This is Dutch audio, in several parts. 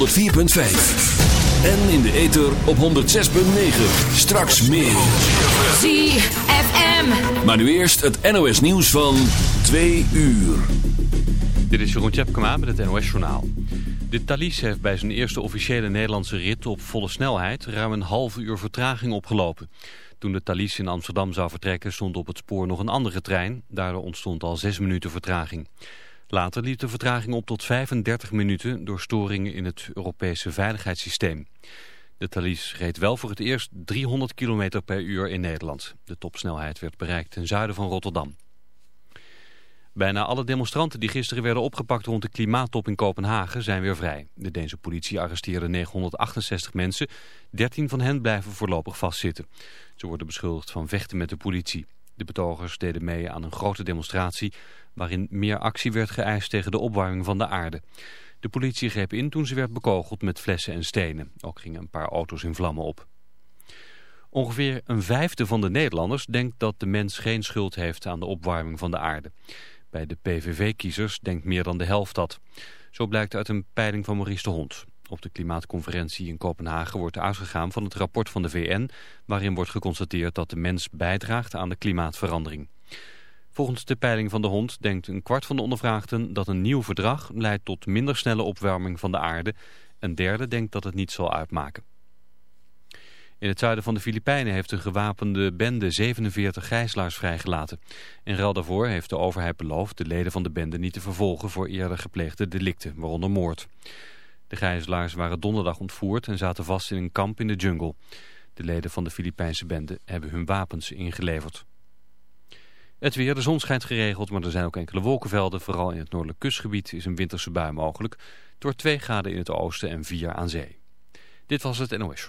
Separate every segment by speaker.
Speaker 1: 104.5. En in de ether op 106.9. Straks meer.
Speaker 2: ZFM.
Speaker 1: Maar nu eerst het NOS nieuws van 2 uur.
Speaker 3: Dit is Jeroen Tjepkema met het NOS Journaal. De Thalys heeft bij zijn eerste officiële Nederlandse rit op volle snelheid ruim een half uur vertraging opgelopen. Toen de Thalys in Amsterdam zou vertrekken stond op het spoor nog een andere trein. Daardoor ontstond al zes minuten vertraging. Later liep de vertraging op tot 35 minuten door storingen in het Europese veiligheidssysteem. De Thalys reed wel voor het eerst 300 km per uur in Nederland. De topsnelheid werd bereikt ten zuiden van Rotterdam. Bijna alle demonstranten die gisteren werden opgepakt rond de klimaattop in Kopenhagen zijn weer vrij. De Deense politie arresteerde 968 mensen. 13 van hen blijven voorlopig vastzitten. Ze worden beschuldigd van vechten met de politie. De betogers deden mee aan een grote demonstratie waarin meer actie werd geëist tegen de opwarming van de aarde. De politie greep in toen ze werd bekogeld met flessen en stenen. Ook gingen een paar auto's in vlammen op. Ongeveer een vijfde van de Nederlanders denkt dat de mens geen schuld heeft aan de opwarming van de aarde. Bij de PVV-kiezers denkt meer dan de helft dat. Zo blijkt uit een peiling van Maurice de Hond. Op de klimaatconferentie in Kopenhagen wordt uitgegaan van het rapport van de VN... waarin wordt geconstateerd dat de mens bijdraagt aan de klimaatverandering. Volgens de peiling van de Hond denkt een kwart van de ondervraagden... dat een nieuw verdrag leidt tot minder snelle opwarming van de aarde. Een derde denkt dat het niet zal uitmaken. In het zuiden van de Filipijnen heeft een gewapende bende 47 gijzelaars vrijgelaten. In ruil daarvoor heeft de overheid beloofd de leden van de bende niet te vervolgen voor eerder gepleegde delicten, waaronder moord. De gijzelaars waren donderdag ontvoerd en zaten vast in een kamp in de jungle. De leden van de Filipijnse bende hebben hun wapens ingeleverd. Het weer, de zon schijnt geregeld, maar er zijn ook enkele wolkenvelden. Vooral in het noordelijk kustgebied is een winterse bui mogelijk. Door 2 graden in het oosten en 4 aan zee. Dit was het NOS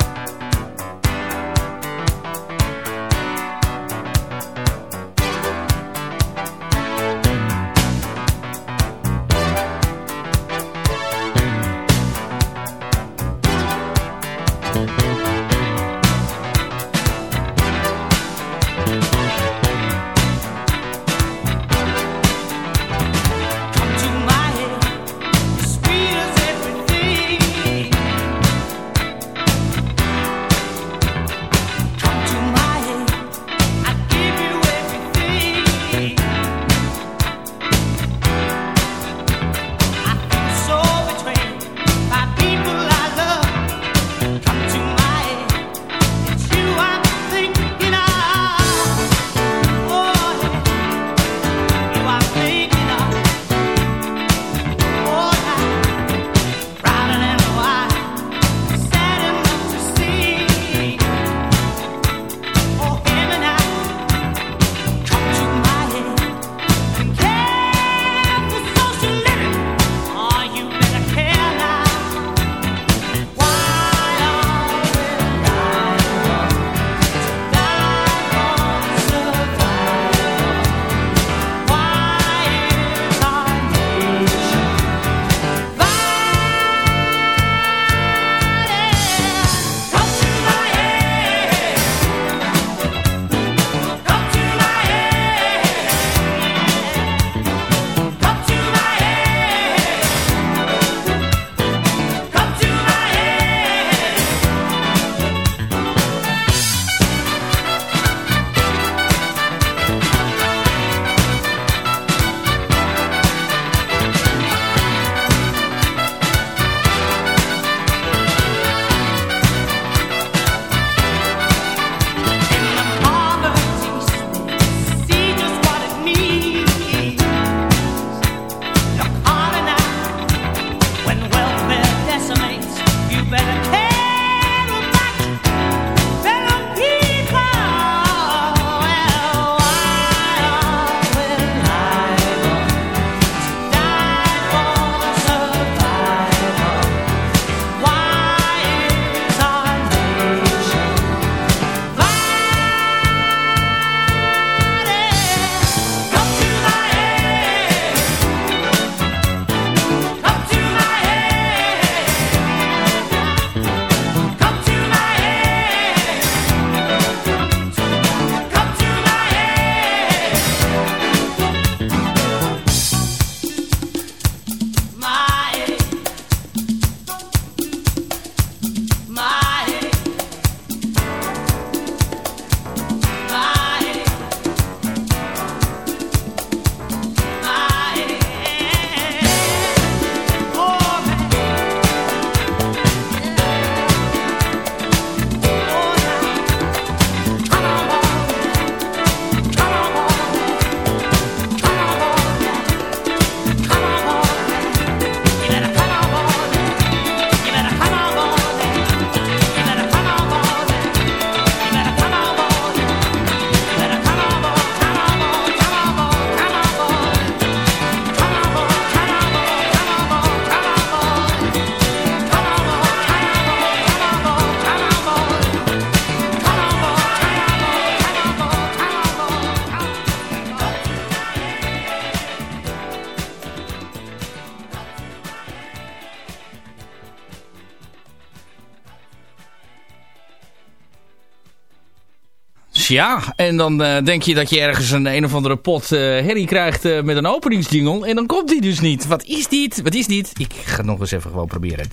Speaker 4: Ja. En dan uh, denk je dat je ergens een een of andere pot uh, herrie krijgt uh, met een openingsjingle. En dan komt die dus niet. Wat is dit? Wat is dit? Ik ga nog eens even gewoon proberen.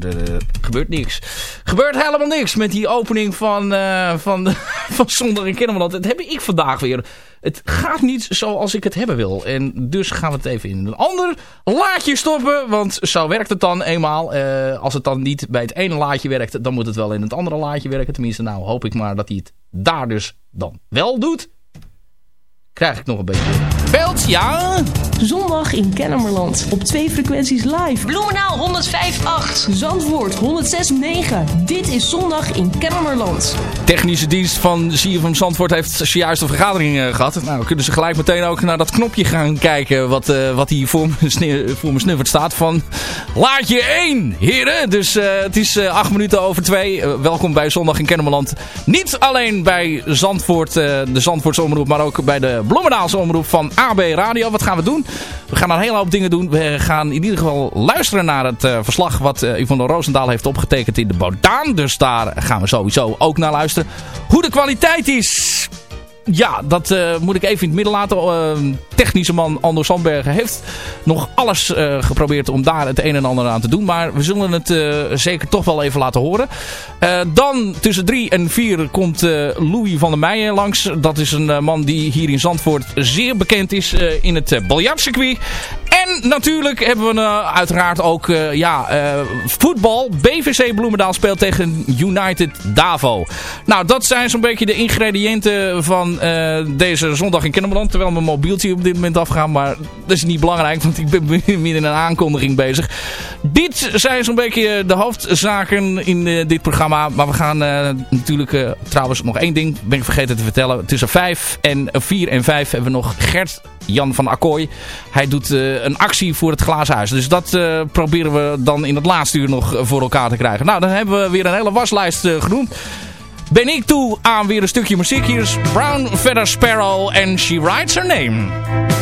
Speaker 4: Er gebeurt niks. Gebeurt helemaal niks met die opening van, van, van Zondag in Kennemerland. Dat heb ik vandaag weer. Het gaat niet zoals ik het hebben wil. En dus gaan we het even in een ander laadje stoppen. Want zo werkt het dan eenmaal. Uh, als het dan niet bij het ene laadje werkt, dan moet het wel in het andere laadje werken. Tenminste, nou hoop ik maar dat hij het daar dus dan wel doet. Krijg ik nog een beetje beeld? Ja.
Speaker 5: Zondag in Kennemerland. Op twee frequenties live.
Speaker 6: Bloemenaal 105.8.
Speaker 5: Zandvoort 106.9. Dit is Zondag in Kennemerland.
Speaker 4: Technische dienst van CFM Zandvoort heeft zojuist een vergadering uh, gehad. Nou, kunnen ze gelijk meteen ook naar dat knopje gaan kijken. Wat, uh, wat hier voor me, voor me snuffert staat. Van laadje 1, heren. Dus uh, het is acht minuten over twee. welkom bij Zondag in Kennemerland. Niet alleen bij Zandvoort, de Zandvoortse omroep. Maar ook bij de Bloemendaalse omroep van AB Radio. Wat gaan we doen? We gaan een hele hoop dingen doen. We gaan in ieder geval luisteren naar het uh, verslag wat uh, Yvonne Roosendaal heeft opgetekend in de Bodaan. Dus daar gaan we sowieso ook naar luisteren. Hoe de kwaliteit is... Ja, dat uh, moet ik even in het midden laten. Technische man Ando Sandbergen heeft nog alles uh, geprobeerd om daar het een en ander aan te doen. Maar we zullen het zeker toch wel even laten horen. dan tussen drie en vier komt Louis van der Meijen langs. Dat is een man die hier in Zandvoort zeer bekend is in het biljartcircuit. En natuurlijk hebben we uiteraard ook ja, voetbal. BVC Bloemendaal speelt tegen United Davo. Nou, dat zijn zo'n beetje de ingrediënten van deze zondag in Kennemerland. Terwijl mijn mobieltje op dit moment afgaat. Maar dat is niet belangrijk, want ik ben midden in een aankondiging bezig. Dit zijn zo'n beetje de hoofdzaken in dit programma. Maar we gaan natuurlijk trouwens nog één ding. Ben ik vergeten te vertellen. Tussen 5 en 4 en 5 hebben we nog Gert Jan van Akkooi. Hij doet een actie voor het glazen. Dus dat proberen we dan in het laatste uur nog voor elkaar te krijgen. Nou, dan hebben we weer een hele waslijst genoemd. Ben ik toe aan weer een stukje muziek. Hier Brown Feather Sparrow en She Writes Her Name.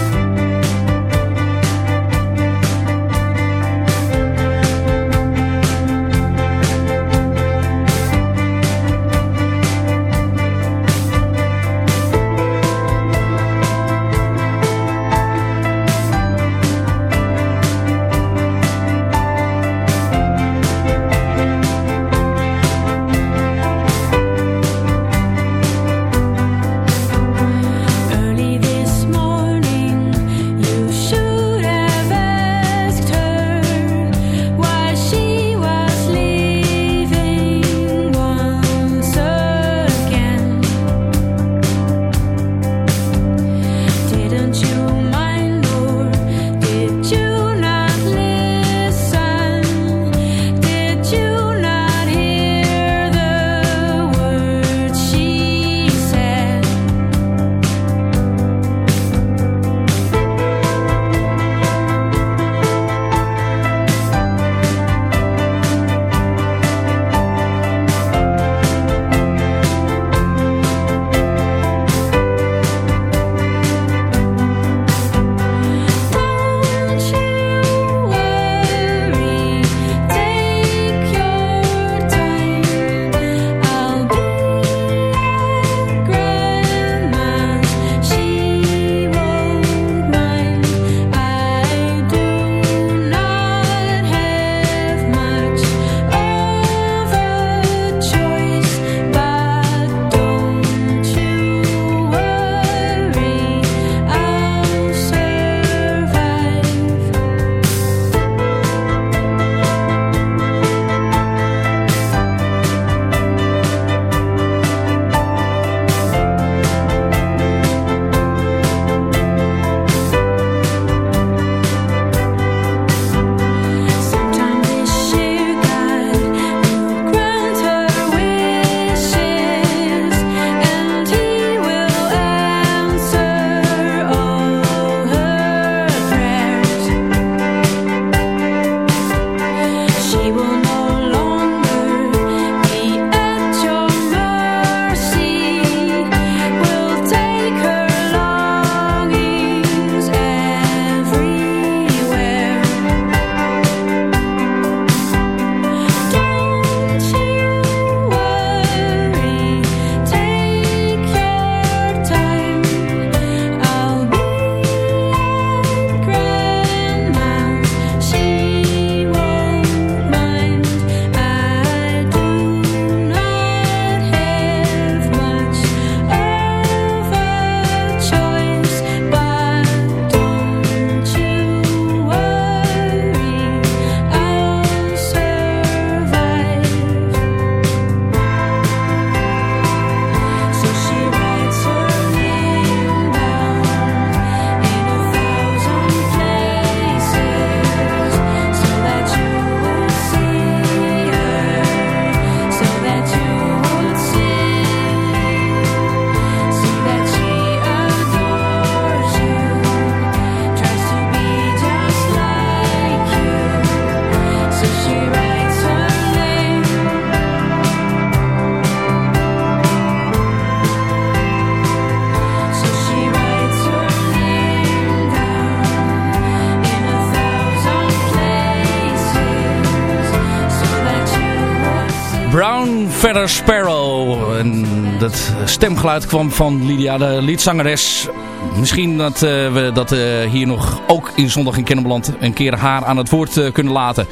Speaker 4: Feather Sparrow. En dat stemgeluid kwam van Lydia, de liedzangeres. Misschien dat uh, we dat uh, hier nog ook in Zondag in Kennemerland een keer haar aan het woord uh, kunnen laten.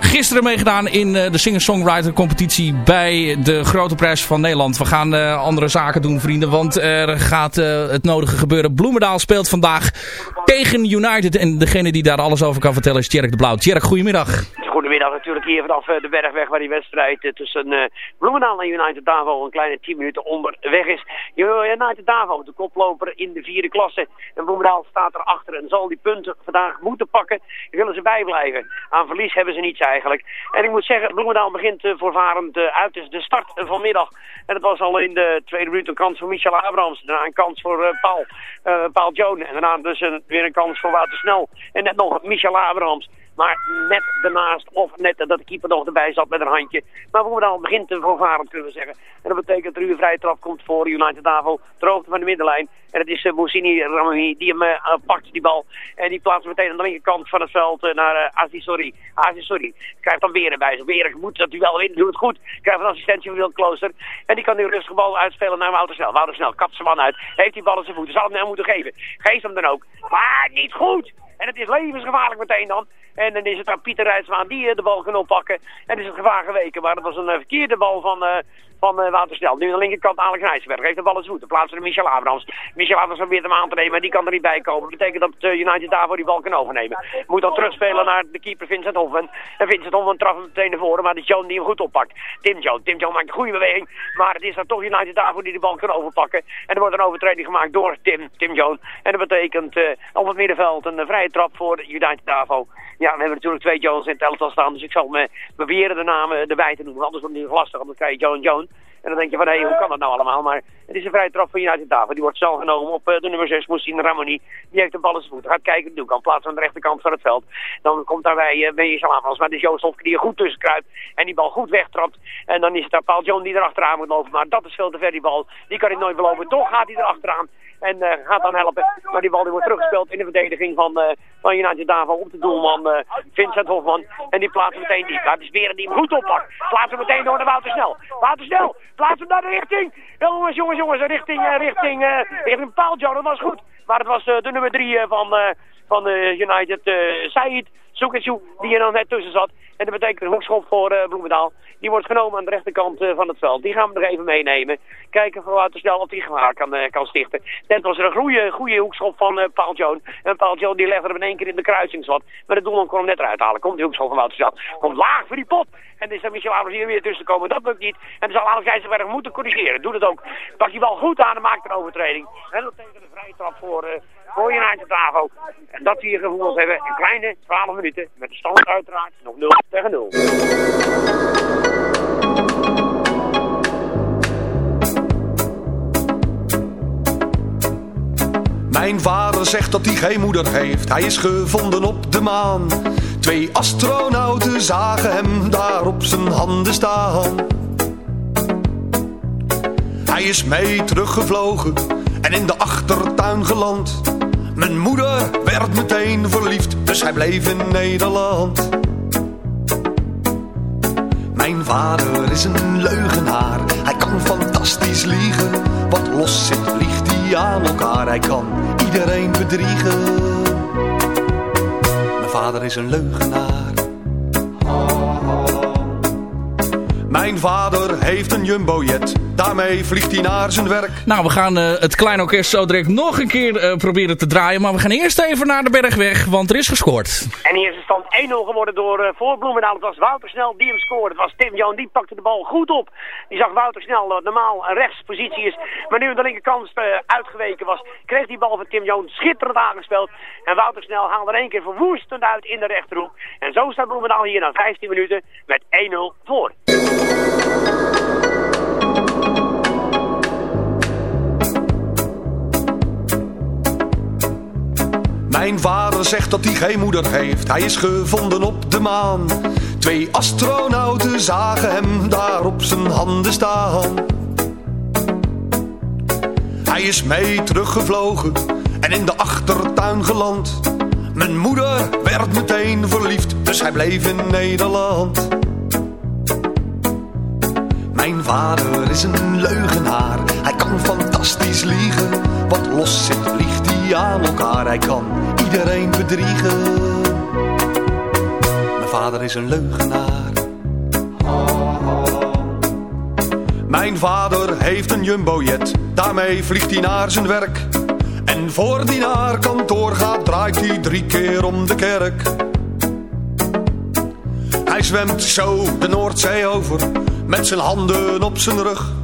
Speaker 4: Gisteren meegedaan in de singer-songwriter competitie bij de Grote Prijs van Nederland. We gaan andere zaken doen vrienden, want er gaat het nodige gebeuren. Bloemendaal speelt vandaag tegen United en degene die daar alles over kan vertellen is Tjerk de Blauw. Tjerk, goedemiddag.
Speaker 7: Goedemiddag natuurlijk hier vanaf de Bergweg waar die wedstrijd tussen uh, Bloemendaal en United Davo een kleine 10 minuten onderweg is. United Davo, de koploper in de vierde klasse. En Bloemendaal staat erachter en zal die punten vandaag moeten pakken. Willen ze bijblijven. Aan verlies hebben ze niets eigenlijk. En ik moet zeggen, Bloemendaal begint voorvarend uit. De start vanmiddag. En het was al in de tweede minuut een kans voor Michel Abrams. Daarna een kans voor Paul, Paul Joan. En daarna dus weer een kans voor Wouter Snel. En net nog Michel Abrams. Maar net daarnaast, of net dat de keeper nog erbij zat met een handje. Maar we moeten al begint te voorvarend kunnen we zeggen. En dat betekent dat er nu een vrije trap komt voor United Davo. Ter hoogte van de middenlijn. En het is uh, Moussini die hem uh, pakt, die bal. En die plaatst meteen aan de linkerkant van het veld uh, naar uh, Azizori. Azizori krijgt dan weer erbij. Weer moet dat hij wel winnen, doet het goed. Krijgt een assistentie van Wil Klooster. En die kan nu rustig bal uitspelen naar Wouter Snel. Wouter Snel kapt zijn man uit. Heeft die bal in zijn voeten. Zal hem nou moeten geven. Geef hem dan ook. Maar niet goed. En het is levensgevaarlijk meteen dan. En dan is het aan Pieter Rijtsmaan die de bal kan oppakken. En is het gevaar geweken. Maar dat was een verkeerde bal van, uh, van uh, Watersnel. Nu aan de linkerkant Alex Nijsberg. Heeft de bal eens goed. Dan plaatsen de Michel Abrams. Michel Abrams probeert hem aan te nemen. Maar die kan er niet bij komen. Dat betekent dat uh, United daarvoor die bal kan overnemen. Moet dan terugspelen naar de keeper Vincent Hoffen. En Vincent Hoffen traf hem meteen naar voren. Maar is Joan die hem goed oppakt. Tim Joan. Tim Joan maakt een goede beweging. Maar het is dan toch United daarvoor die de bal kan overpakken. En er wordt een overtreding gemaakt door Tim, Tim Joan. En dat betekent uh, op het middenveld een vrije trap voor United Davo. Ja, we hebben natuurlijk twee Jones in het elftal staan. Dus ik zal me proberen de namen erbij te noemen. Anders wordt het lastig, dan krijg je Joan Joan. En dan denk je van, hé, hey, hoe kan dat nou allemaal? Maar het is een vrije trap van United Davo. Die wordt zelf genomen op uh, de nummer 6, Moussine Ramoni. Die heeft de bal in zijn voeten. Gaat kijken, doe kan plaatsen aan de rechterkant van het veld. Dan komt daarbij uh, ben je Salamans. Maar is Joost Hofke die er goed tussen kruipt. En die bal goed wegtrapt. En dan is het daar Paul John die erachteraan moet lopen. Maar dat is veel te ver, die bal. Die kan ik nooit belopen. Toch gaat hij erachteraan. En uh, gaat dan helpen. Maar die bal die wordt teruggespeeld in de verdediging van, uh, van United Davo op de doelman uh, Vincent Hofman. En die plaatst meteen diep. Dat is weer een die hem goed oppakt. Plaatst hem meteen door naar Wouter Snel. Wouter Snel, plaats hem naar de richting. Jongens, jongens, jongens, richting, richting, richting John. Dat was goed. Maar het was de nummer drie van, van United, Said Soeketjoe, die er dan net tussen zat. En dat betekent een hoekschop voor uh, Bloemendaal. Die wordt genomen aan de rechterkant uh, van het veld. Die gaan we er even meenemen. Kijken voor Wouter Snel of die gevaar kan, kan stichten. Net was er een goede, goede hoekschop van Paul Joan. En Paul Joan die legde hem in één keer in de kruisingszat. Maar de doelman kon hem net eruit halen. Komt die hoekschop van Wouter Snel. Komt laag voor die pot. En dan is Michel Adams hier weer tussen komen. Dat lukt niet. En dan zal Alex IJzerberg moeten corrigeren. Doe dat ook. Pak die bal goed aan en maakt een overtreding. En dat tegen de vrije trap voor, uh, voor United Davo. En dat we hier gevoeld hebben. Een kleine 12 minuten. Met de stand uiteraard nog 0 tegen 0.
Speaker 8: Mijn vader zegt dat hij geen moeder heeft. Hij is gevonden op de maan. Twee astronauten zagen hem daar op zijn handen staan. Hij is mee teruggevlogen en in de achtertuin geland. Mijn moeder werd meteen verliefd, dus hij bleef in Nederland. Mijn vader is een leugenaar, hij kan fantastisch liegen. Wat los zit, liegt hij aan elkaar, hij kan iedereen bedriegen. Mijn vader is een leugenaar. Mijn vader heeft een jumbojet, daarmee vliegt hij naar zijn werk.
Speaker 4: Nou, we gaan uh, het kleine orkest zo direct nog een keer uh, proberen te draaien. Maar we gaan eerst even naar de bergweg, want er is gescoord.
Speaker 7: En hier is de stand 1-0 geworden door uh, voor Bloemendaal. Het was Wouter Snel die hem scoorde. Het was Tim Joon, die pakte de bal goed op. Die zag Wouter Snel dat normaal een rechtspositie is. Maar nu aan de linkerkant uitgeweken was, kreeg die bal van Tim Joon schitterend aangespeeld. En Wouter Snel haalde er één keer verwoestend uit in de rechterhoek. En zo staat Bloemendaal hier na 15 minuten met 1-0 voor.
Speaker 8: Mijn vader zegt dat hij geen moeder heeft. Hij is gevonden op de maan. Twee astronauten zagen hem daar op zijn handen staan. Hij is mee teruggevlogen en in de achtertuin geland. Mijn moeder werd meteen verliefd, dus hij bleef in Nederland. Mijn vader is een leugenaar, hij kan fantastisch liegen. Wat los zit, liegt hij aan elkaar, hij kan iedereen bedriegen. Mijn vader is een leugenaar. Mijn vader heeft een jumbojet, daarmee vliegt hij naar zijn werk. En voor die naar kantoor gaat, draait hij drie keer om de kerk. Hij zwemt zo de Noordzee over, met zijn handen op zijn rug.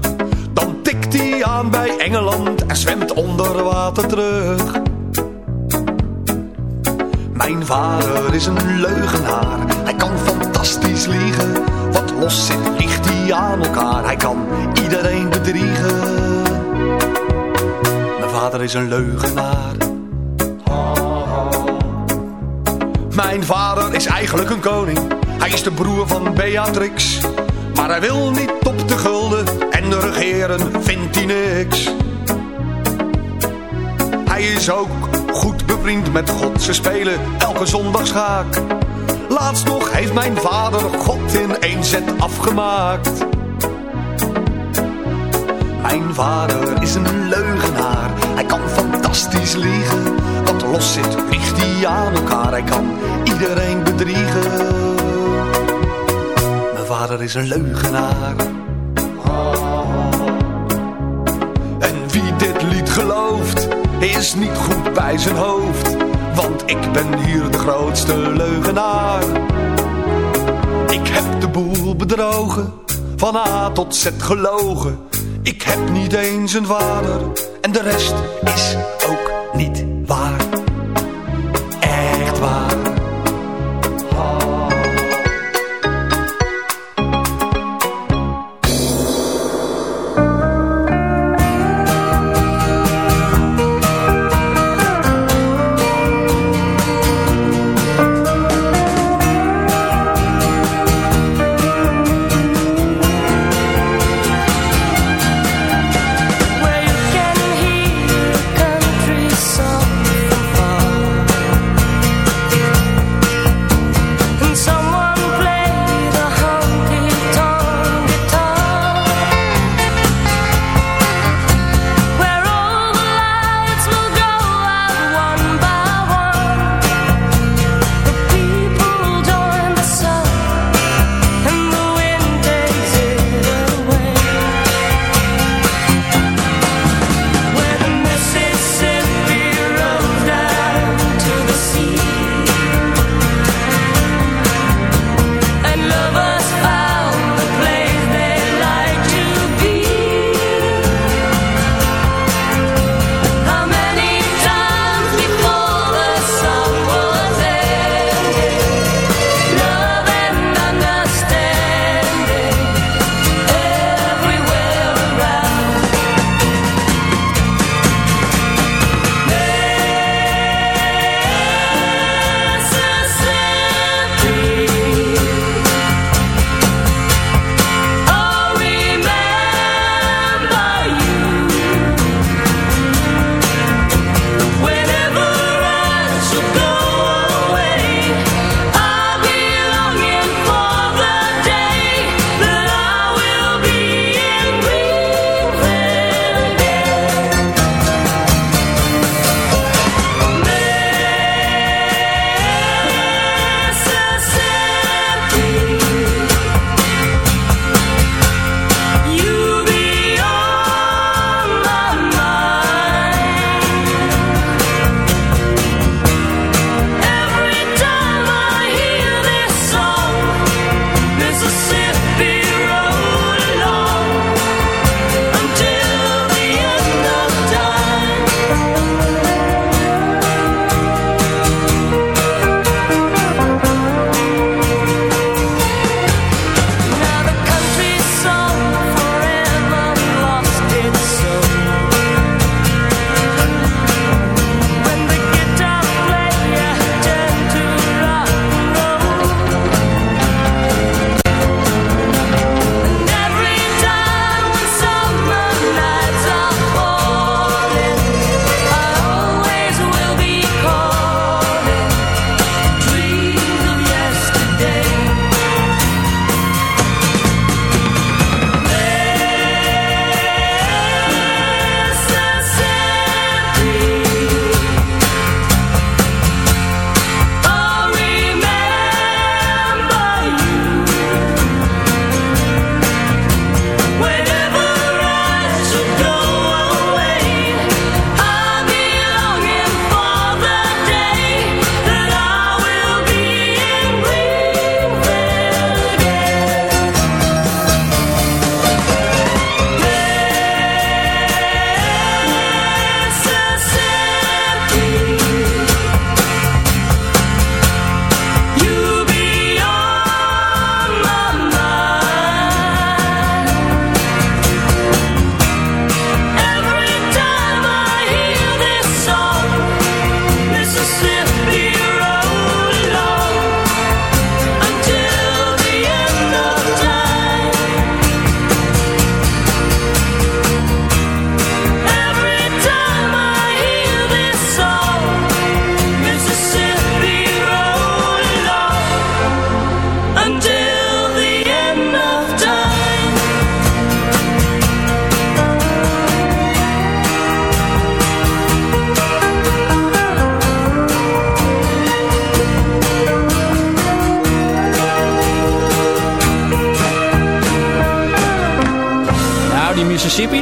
Speaker 8: Dan tikt hij aan bij Engeland en zwemt onder water terug. Mijn vader is een leugenaar, hij kan fantastisch liegen. Wat los zit, ligt hij aan elkaar, hij kan iedereen bedriegen. Mijn vader is een leugenaar. Mijn vader is eigenlijk een koning, hij is de broer van Beatrix. Maar hij wil niet op de gulden en regeren vindt hij niks. Hij is ook goed bevriend met God, ze spelen elke zondag schaak. Laatst nog heeft mijn vader God in één zet afgemaakt. Mijn vader is een leugenaar, hij kan fantastisch liegen. Wat los zit, ligt hij aan elkaar, hij kan iedereen bedriegen. Mijn vader is een leugenaar. Is niet goed bij zijn hoofd. Want ik ben hier de grootste leugenaar. Ik heb de boel bedrogen, van A tot Z gelogen. Ik heb niet eens een vader, en de rest is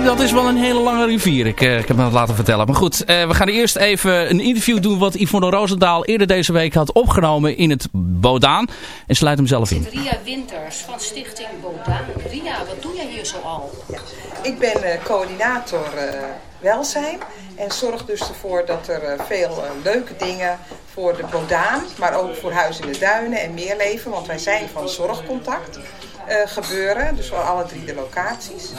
Speaker 4: Dat is wel een hele lange rivier. Ik, ik heb me dat laten vertellen. Maar goed, we gaan eerst even een interview doen wat Yvonne Roosendaal eerder deze week had opgenomen in het Bodaan. En sluit hem zelf in.
Speaker 9: Ria Winters van Stichting Bodaan. Ria, wat doe jij hier zo al?
Speaker 10: Ja, ik ben coördinator welzijn en zorg dus ervoor dat er veel leuke dingen voor de Bodaan, maar ook voor Huis in de Duinen en Meerleven, want wij zijn van zorgcontact. Uh, gebeuren, dus voor alle drie de locaties.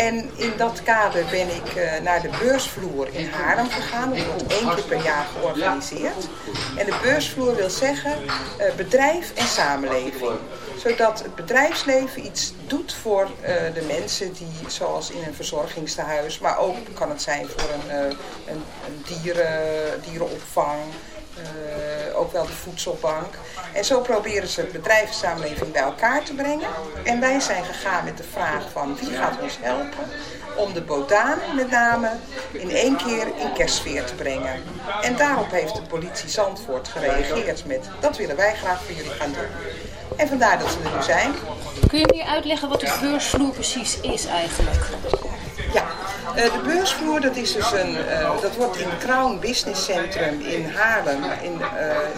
Speaker 10: En in dat kader ben ik uh, naar de beursvloer in Haarlem gegaan. Dat wordt één keer per jaar georganiseerd. En de beursvloer wil zeggen uh, bedrijf en samenleving. Zodat het bedrijfsleven iets doet voor de mensen die, zoals in een verzorgingstehuis, maar ook kan het zijn voor een, een, een dieren, dierenopvang, ook wel de voedselbank. En zo proberen ze het bedrijfssamenleving bij elkaar te brengen. En wij zijn gegaan met de vraag van wie gaat ons helpen om de Bodaan met name in één keer in kerstsfeer te brengen. En daarop heeft de politie Zandvoort gereageerd met dat willen wij graag voor jullie gaan doen. En vandaar dat ze er nu zijn.
Speaker 9: Kun je meer uitleggen wat de beursvloer precies is eigenlijk?
Speaker 10: Ja, de beursvloer dat is dus een, uh, dat wordt in Crown Business Centrum in Haarlem, in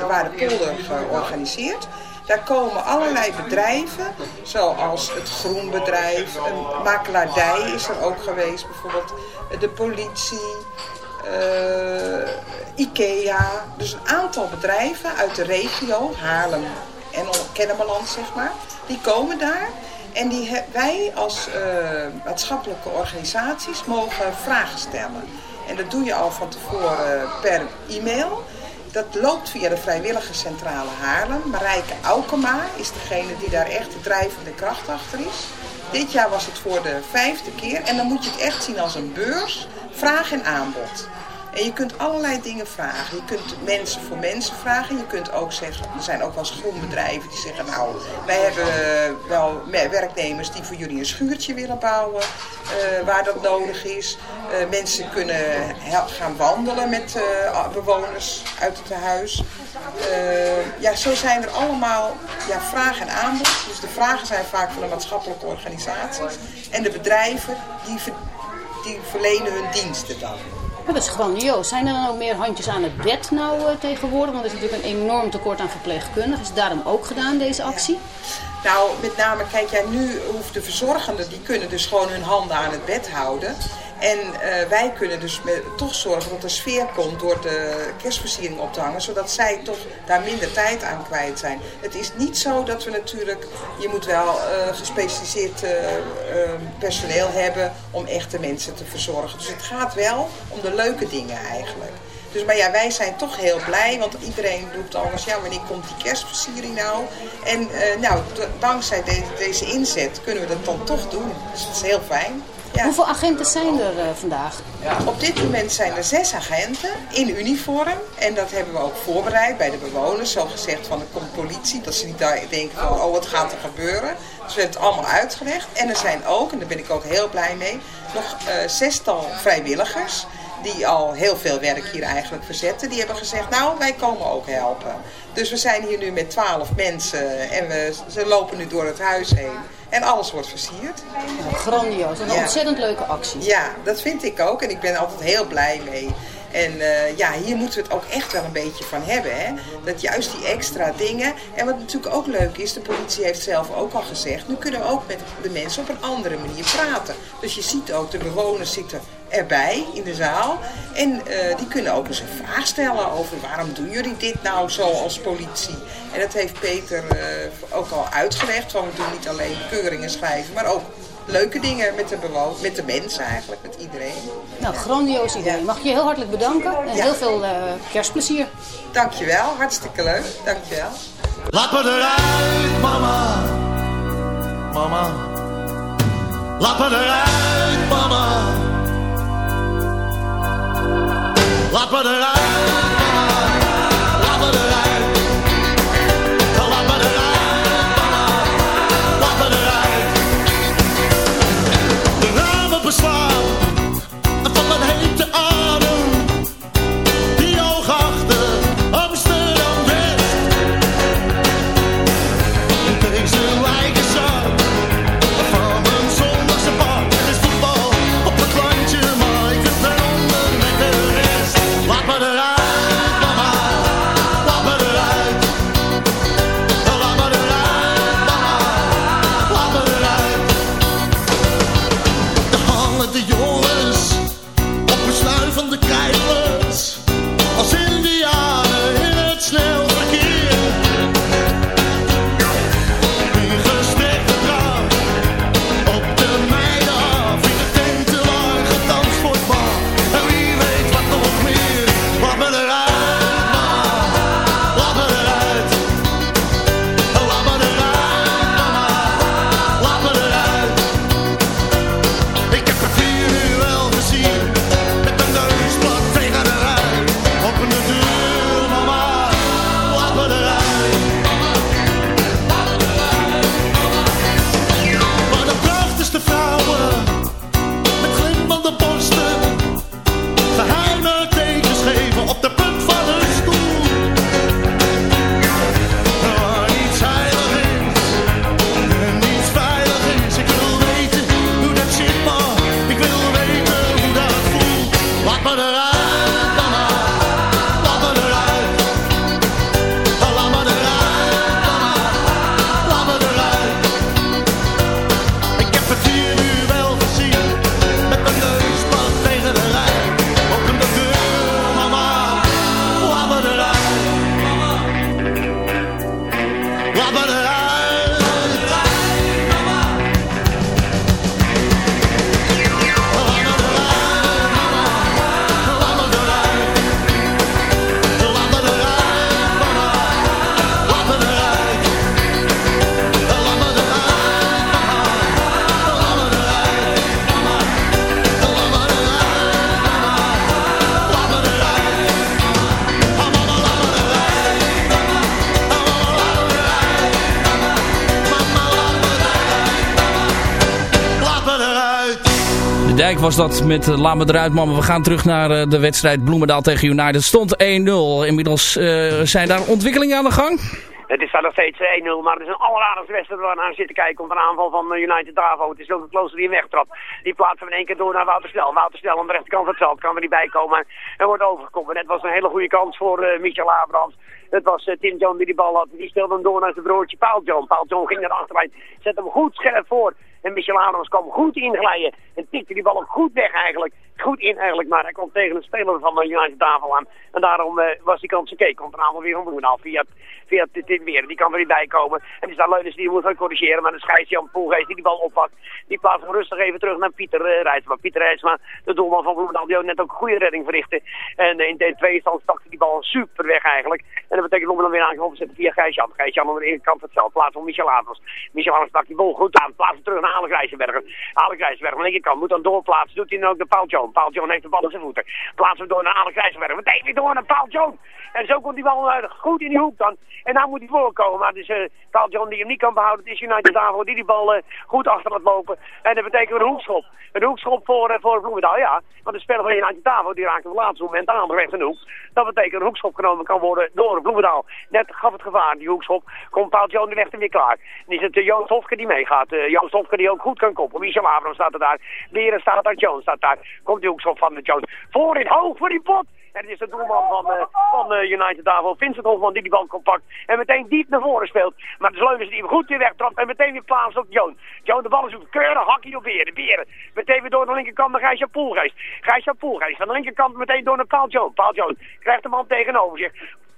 Speaker 10: waar de polder georganiseerd. Daar komen allerlei bedrijven, zoals het groenbedrijf, een makelaardij is er ook geweest, bijvoorbeeld de politie, Ikea. Dus een aantal bedrijven uit de regio, Haarlem en Kennemerland zeg maar, die komen daar. En die wij als uh, maatschappelijke organisaties mogen vragen stellen. En dat doe je al van tevoren per e-mail. Dat loopt via de Vrijwilligerscentrale Haarlem. Marijke Aukema is degene die daar echt de drijvende kracht achter is. Dit jaar was het voor de vijfde keer. En dan moet je het echt zien als een beurs, vraag en aanbod. En je kunt allerlei dingen vragen. Je kunt mensen voor mensen vragen. Je kunt ook zeggen, er zijn ook wel eens groenbedrijven die zeggen... nou, wij hebben wel werknemers die voor jullie een schuurtje willen bouwen... Uh, waar dat nodig is. Uh, mensen kunnen gaan wandelen met uh, bewoners uit het huis. ja, zo zijn er allemaal ja, vraag en aanbod. Dus de vragen zijn vaak van de maatschappelijke organisaties. En de bedrijven die, die verlenen hun diensten dan.
Speaker 9: Dat is grandioos. Zijn er ook meer handjes aan het bed nou uh, tegenwoordig? Want er is natuurlijk een enorm tekort aan verpleegkundigen. Is daarom ook gedaan, deze actie?
Speaker 10: Nou, met name, kijk jij, nu hoeft de verzorgenden, die kunnen dus gewoon hun handen aan het bed houden. En uh, wij kunnen dus toch zorgen dat er sfeer komt door de kerstversiering op te hangen. Zodat zij toch daar minder tijd aan kwijt zijn. Het is niet zo dat we natuurlijk, je moet wel uh, gespecialiseerd uh, personeel hebben om echte mensen te verzorgen. Dus het gaat wel om de leuke dingen eigenlijk. Dus, maar ja, wij zijn toch heel blij, want iedereen roept anders, ja, wanneer komt die kerstversiering nou? En nou, dankzij de, deze inzet kunnen we dat dan toch doen. Dus dat is heel fijn.
Speaker 9: Ja. Hoeveel agenten zijn er uh, vandaag?
Speaker 10: Op dit moment zijn er zes agenten in uniform. En dat hebben we ook voorbereid bij de bewoners. Zo gezegd van er komt politie. Dat ze niet denken van oh wat gaat er gebeuren. Dus we hebben het allemaal uitgelegd. En er zijn ook, en daar ben ik ook heel blij mee, nog uh, zestal vrijwilligers die al heel veel werk hier eigenlijk verzetten. Die hebben gezegd, nou, wij komen ook helpen. Dus we zijn hier nu met twaalf mensen en we, ze lopen nu door het huis heen. En alles wordt versierd.
Speaker 9: Grandioos. Een ja. ontzettend leuke actie.
Speaker 10: Ja, dat vind ik ook. En ik ben altijd heel blij mee. En uh, ja, hier moeten we het ook echt wel een beetje van hebben. Hè? Dat juist die extra dingen. En wat natuurlijk ook leuk is, de politie heeft zelf ook al gezegd. Nu kunnen we ook met de mensen op een andere manier praten. Dus je ziet ook, de bewoners zitten erbij in de zaal. En uh, die kunnen ook eens een vraag stellen over waarom doen jullie dit nou zo als politie. En dat heeft Peter uh, ook al uitgelegd. Van we doen niet alleen keuringen schrijven, maar ook leuke dingen met de bewoners, met de mensen eigenlijk, met iedereen.
Speaker 9: Nou, grandioos idee. Mag je heel hartelijk bedanken en ja. heel veel uh, kerstplezier.
Speaker 10: Dankjewel, hartstikke leuk. Dankjewel.
Speaker 8: Laat me eruit, mama. Mama. Laat me eruit, mama. Laat me eruit.
Speaker 4: was far was dat met uh, eruit mama. We gaan terug naar uh, de wedstrijd Bloemendaal tegen United. stond 1-0. Inmiddels uh, zijn daar ontwikkelingen aan de gang.
Speaker 7: Het is daar nog steeds 1-0, maar het is een alleraardigste wedstrijd waar we naar zitten kijken. Een aanval van United Davo. Het is een klooster die wegtrap. Die plaatsen we in één keer door naar Wouter Snel. Aan de rechterkant van het veld. Kan er niet bij komen. En wordt overgekomen. Net was een hele goede kans voor Michel Abrams. Het was Tim John die die bal had. Die speelde hem door naar zijn broertje Paul John. Paul John ging naar de achterlijn. Zet hem goed scherp voor. En Michel Abrams kwam goed inglijden. En tikte die bal ook goed weg eigenlijk. Goed in eigenlijk. Maar hij kwam tegen een speler van de United Tafel aan. En daarom uh, was die kans oké. Komt een aantal weer om nou, via, via Tim weer. Die kan er niet bij komen. En is daar Leunens die moet gaan corrigeren. Maar de scheids Jan Poelgeest die die bal oppakt. Die plaatst hem rustig even terug naar Pieter uh. Pieter Rijtsma, de doelman van Bloemendaal, die ook net ook een goede redding verrichtte. En uh, in de tweede stand stak die bal super weg eigenlijk. En dat betekent Bloemendaal weer aangekomen zetten via Gijs-Jan. Gijs-Jan aan de ene kant van het veld. Plaats van Michel Adams. Michel Adams stak die bal goed aan. Plaats hem terug naar. Alex Rijssenberger aan de linkerkant moet dan doorplaatsen. Doet hij dan ook de Paul Joan. Paul heeft de bal in zijn voeten. Plaatsen hem door naar Alex Rijssenberger. Meteen weer door naar Paul Joan. En zo komt die bal uh, goed in die hoek dan. En dan moet hij voorkomen. Maar dus uh, Paul John die hem niet kan behouden. Het is United daarvoor die die bal uh, goed achter laat lopen. En dat betekent een hoekschop. Een hoekschop voor, voor Bloemendaal, ja. Want de speler van United daarvoor die raakt op het laatste moment aan de rechter hoek. Dat betekent een hoekschop genomen kan worden door Bloemendaal. Net gaf het gevaar, die hoekschop. Komt Paul John de weg er weer klaar. Dan is het Joost Hofke die meegaat. Joost Hofke die ook goed kan koppen. Michel Abrams staat er daar. Beren staat daar. Jones staat daar. Komt hoekschop van de Jones. Voorin hoog voor die pot. En het is de doelman van, uh, van uh, United daarvoor, Vincent Hofman, die die bal compact en meteen diep naar voren speelt. Maar de Leunens die hem goed weer wegtrapt en meteen weer plaatst op Joon. Joon de bal op keurig, hakkie op Beren. Beren. Meteen weer door de linkerkant naar Gijsja Poelgeest. Gijsja Poelgeest. Aan de linkerkant meteen door naar Paul Joon. Paul Joon krijgt de man tegenover zich.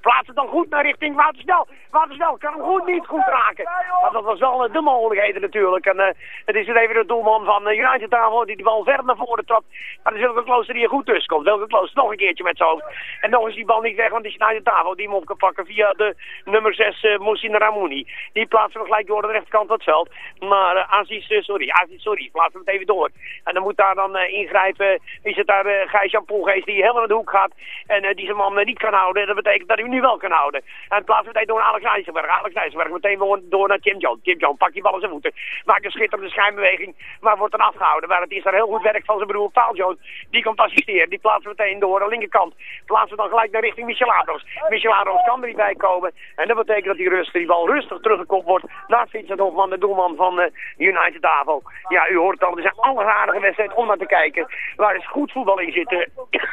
Speaker 7: Plaats het dan goed naar richting Woutersnel. Woutersnel kan hem goed niet goed raken. Maar dat was wel uh, de mogelijkheden natuurlijk. En uh, het is er even de doelman van uh, United tafel die die bal ver naar voren trapt. Maar dan is Wilke Klooster die er goed tussen komt. Wilke Klooster nog een keertje met zijn hoofd. En nog is die bal niet weg, want het is United tafel die hem op kan pakken via de nummer 6 uh, Moussine Ramouni. Die plaatsen we gelijk door de rechterkant van het veld. Maar uh, Aziz, sorry, Aziz, sorry, plaatsen we het even door. En dan moet daar dan ingrijpen, is het daar uh, Gijs-Jan die helemaal in de hoek gaat. En die zijn man niet kan houden. Dat betekent dat hij nu wel kan houden. En plaatsen we meteen door Alex Nijsselberg. Alex Nijsselberg meteen door, naar Tim John. Tim John pakt die bal in zijn voeten. Maakt een schitterende schijnbeweging. Maar wordt dan afgehouden. Maar het is daar heel goed werk van zijn broer Paul John. Die komt assisteren. Die plaatsen we meteen door aan de linkerkant. Plaatsen dan gelijk naar richting Michel Adams. Michel Adams kan er niet bij komen. En dat betekent dat die, rustig, die bal rustig teruggekopt wordt naar Vincent Hofman, de doelman van uh, United Davo. Ja, u hoort het al. Er zijn alleraardige wedstrijden om naar te kijken. Waar is goed voetbal in zitten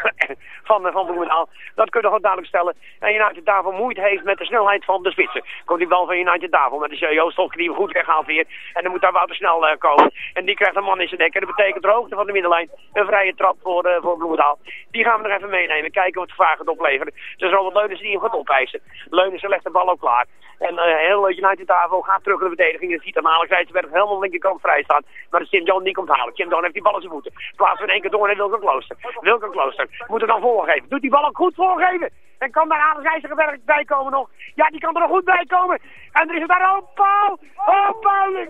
Speaker 7: van, uh, van Bloemendaal. Dat kunnen we gewoon duidelijk stellen. En United Davo moeite heeft met de snelheid van de spitsen. Komt die bal van United Davo. Maar de Joost Hofke die hem goed weghaalt weer. En dan moet daar Wouter snel uh, komen. En die krijgt een man in zijn nek. En dat betekent de hoogte van de middenlijn. Een vrije trap voor, uh, voor Bloemendaal. Die gaan we nog even meenemen. Kijken wat de vraag gaat opleveren. Dus Robert Leunens die hem gaat opeisen. Leunens legt de bal ook klaar. En uh, heel United Davo gaat terug naar de verdediging. En ziet dan Alex Rijssenberg helemaal aan de linkerkant vrij staan. Maar de Tim John die komt halen. Tim John heeft die bal in zijn voeten. Plaatsen in één keer door naar Wilke Klooster. Wilke Klooster moet er dan voorgeven. Doet die bal ook goed voorgeven. En kan daar Alex Rijssenberg bij komen nog. Ja, die kan er nog goed bij komen. En er is daar, oh Paul! Oh Paul!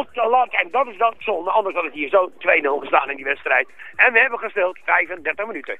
Speaker 7: op de. En dat is dan zonde. Anders had het hier zo 2-0 gestaan in die wedstrijd. En we hebben gespeeld 35 minuten.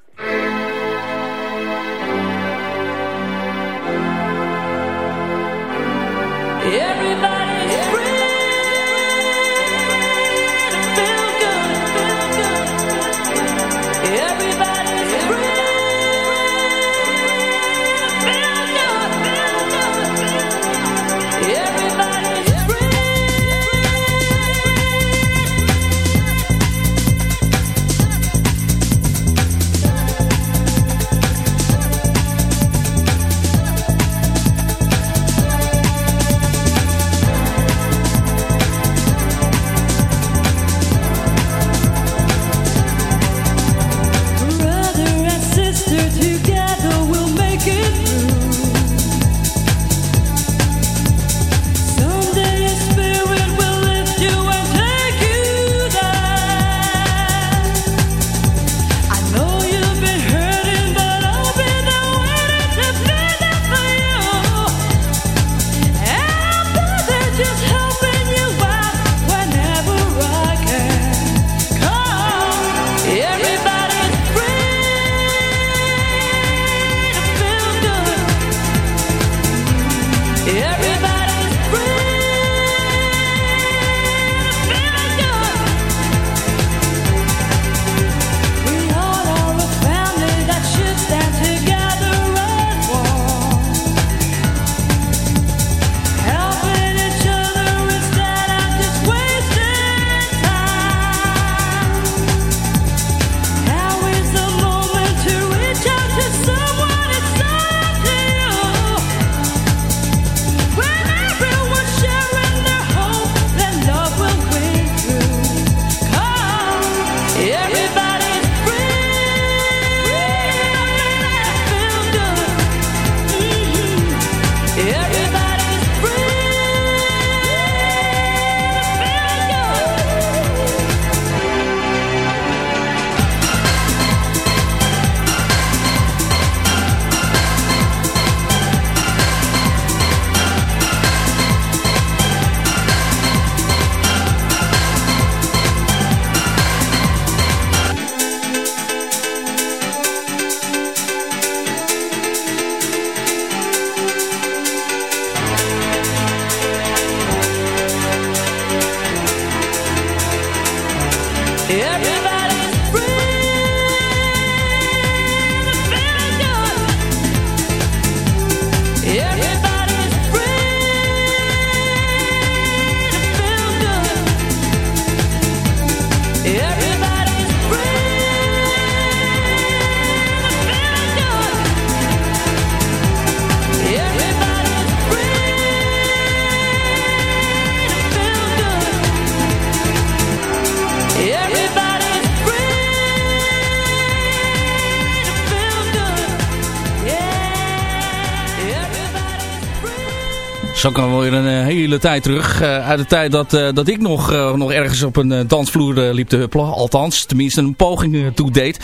Speaker 4: Tijd terug. Uh, uit de tijd dat, uh, dat ik nog, nog ergens op een dansvloer liep te huppelen. Althans, tenminste een poging toe deed.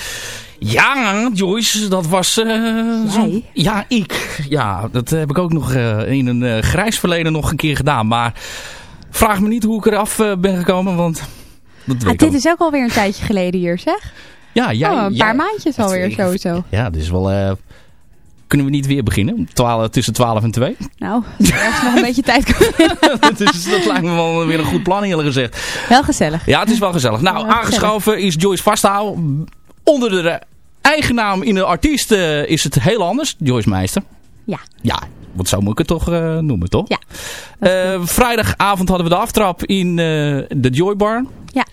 Speaker 4: Ja, Joyce, dat was...
Speaker 11: Jij?
Speaker 4: Ja, ik. Ja, dat heb ik ook nog in een grijs verleden nog een keer gedaan. Maar vraag me niet hoe ik eraf ben gekomen, want...
Speaker 11: Dat ah, dit is ook alweer een tijdje geleden hier, zeg.
Speaker 4: Ja, ja.
Speaker 11: Oh, een paar maandjes alweer sowieso.
Speaker 4: Ja, dit is wel kunnen we niet weer beginnen? 12, tussen 12 en 2?
Speaker 11: Nou, ergens nog een beetje tijd
Speaker 4: dus dat lijkt me wel weer een goed plan eerlijk gezegd.
Speaker 11: Wel gezellig.
Speaker 4: Ja, het is wel gezellig. Nou, aangeschoven is Joyce Vasthouden. Onder de eigen naam in de artiest uh, is het heel anders. Joyce Meister.
Speaker 11: Ja.
Speaker 4: Ja, wat zou ik het toch uh, noemen, toch?
Speaker 11: Ja.
Speaker 4: Uh, vrijdagavond hadden we de aftrap in de Joy Bar.
Speaker 11: Ja.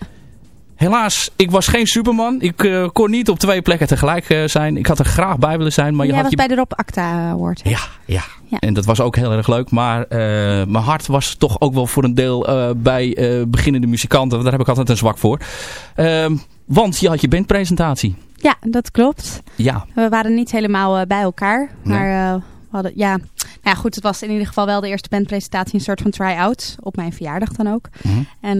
Speaker 4: Helaas, ik was geen superman. Ik uh, kon niet op twee plekken tegelijk uh, zijn. Ik had er graag bij willen zijn. Maar
Speaker 11: Jij
Speaker 4: je had
Speaker 11: was
Speaker 4: je...
Speaker 11: bij de Rob Acta Award.
Speaker 4: Ja, ja, ja. En dat was ook heel erg leuk. Maar uh, mijn hart was toch ook wel voor een deel bij beginnende muzikanten. Daar heb ik altijd een zwak voor. Ehm, want je had je bandpresentatie.
Speaker 11: Ja, dat klopt.
Speaker 4: Ja.
Speaker 11: We waren niet helemaal bij elkaar. Maar we hadden, ja... Nou ja, goed, het was in ieder geval wel de eerste bandpresentatie. Een soort van try-out. Op mijn verjaardag dan ook.
Speaker 4: Mm -hmm.
Speaker 11: En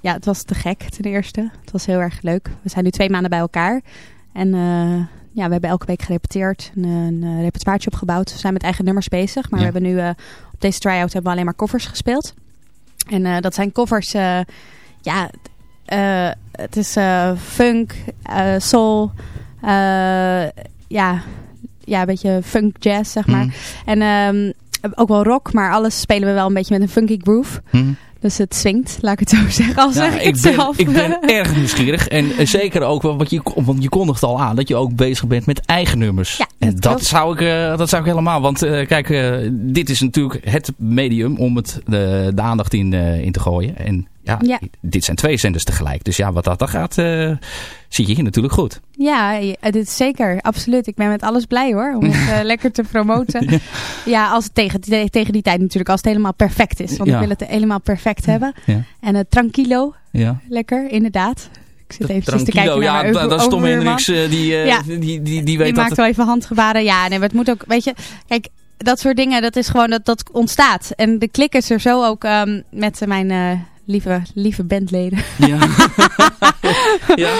Speaker 11: ja, het was te gek ten eerste. Het was heel erg leuk. We zijn nu twee maanden bij elkaar. En uh, ja, we hebben elke week gerepeteerd. Een, een repertoireje opgebouwd. We zijn met eigen nummers bezig. Maar
Speaker 4: ja.
Speaker 11: we hebben nu uh, op deze try-out hebben we alleen maar covers gespeeld. En uh, dat zijn covers... ja, het is funk, soul... ja, ja, een beetje funk jazz, zeg maar.
Speaker 4: Mm.
Speaker 11: En um, ook wel rock, maar alles spelen we wel een beetje met een funky groove.
Speaker 4: Mm.
Speaker 11: Dus het swingt, laat ik het zo zeggen. Al zeg ik,
Speaker 4: ik
Speaker 11: het
Speaker 4: ben,
Speaker 11: zelf.
Speaker 4: Ik ben erg nieuwsgierig. En zeker ook, wat je, want je kondigt al aan, dat je ook bezig bent met eigen nummers.
Speaker 11: Ja,
Speaker 4: en
Speaker 11: dat,
Speaker 4: dat zou, ik, uh, dat zou ik helemaal. Want uh, kijk, uh, dit is natuurlijk het medium om het, de, de aandacht in, in te gooien. En ja,
Speaker 11: Ja.
Speaker 4: dit zijn twee zenders tegelijk. Dus ja, wat dat dan gaat, uh, zie je hier natuurlijk goed.
Speaker 11: Ja, ja, dit zeker. Absoluut. Ik ben met alles blij hoor. Om het uh, lekker te promoten. Ja, ja als het tegen, tegen die tijd natuurlijk. Als het helemaal perfect is. Want
Speaker 4: Ja.
Speaker 11: ik wil het helemaal perfect hebben.
Speaker 4: Ja.
Speaker 11: En het tranquilo.
Speaker 4: Ja.
Speaker 11: Lekker, inderdaad. Ik zit even te
Speaker 4: Tranquilo,
Speaker 11: kijken naar
Speaker 4: ja, dat is Tom. Hendricks, uh, die, uh, die, die, die,
Speaker 11: Die
Speaker 4: weet dat.
Speaker 11: maakt wel even handgebaren. Ja, nee, maar het moet ook, weet je, kijk, dat soort dingen, dat is gewoon, dat, dat ontstaat. En de klik is er zo ook um, met mijn uh, lieve, lieve bandleden.
Speaker 4: Ja. ja.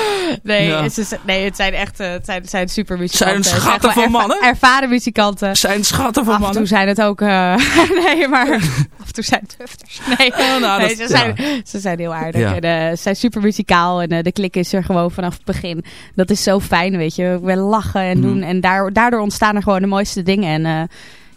Speaker 11: Nee,
Speaker 4: Ja.
Speaker 11: het, is, nee, het zijn echt, uh, het zijn, het zijn super
Speaker 4: Zijn schatten van
Speaker 11: erva-
Speaker 4: mannen?
Speaker 11: Ervaren muzikanten.
Speaker 4: Zijn schatten van
Speaker 11: Af en
Speaker 4: mannen.
Speaker 11: toe zijn het ook, uh, nee, maar af en toe zijn het hufters. Nee,
Speaker 4: Oh, nou,
Speaker 11: nee
Speaker 4: dat-
Speaker 11: ze, zijn, ze zijn heel aardig. En, uh, ze zijn super muzikaal en uh, de klik is er gewoon vanaf het begin. Dat is zo fijn, weet je. We lachen en
Speaker 4: Mhm.
Speaker 11: doen en daar, daardoor ontstaan er gewoon de mooiste dingen. En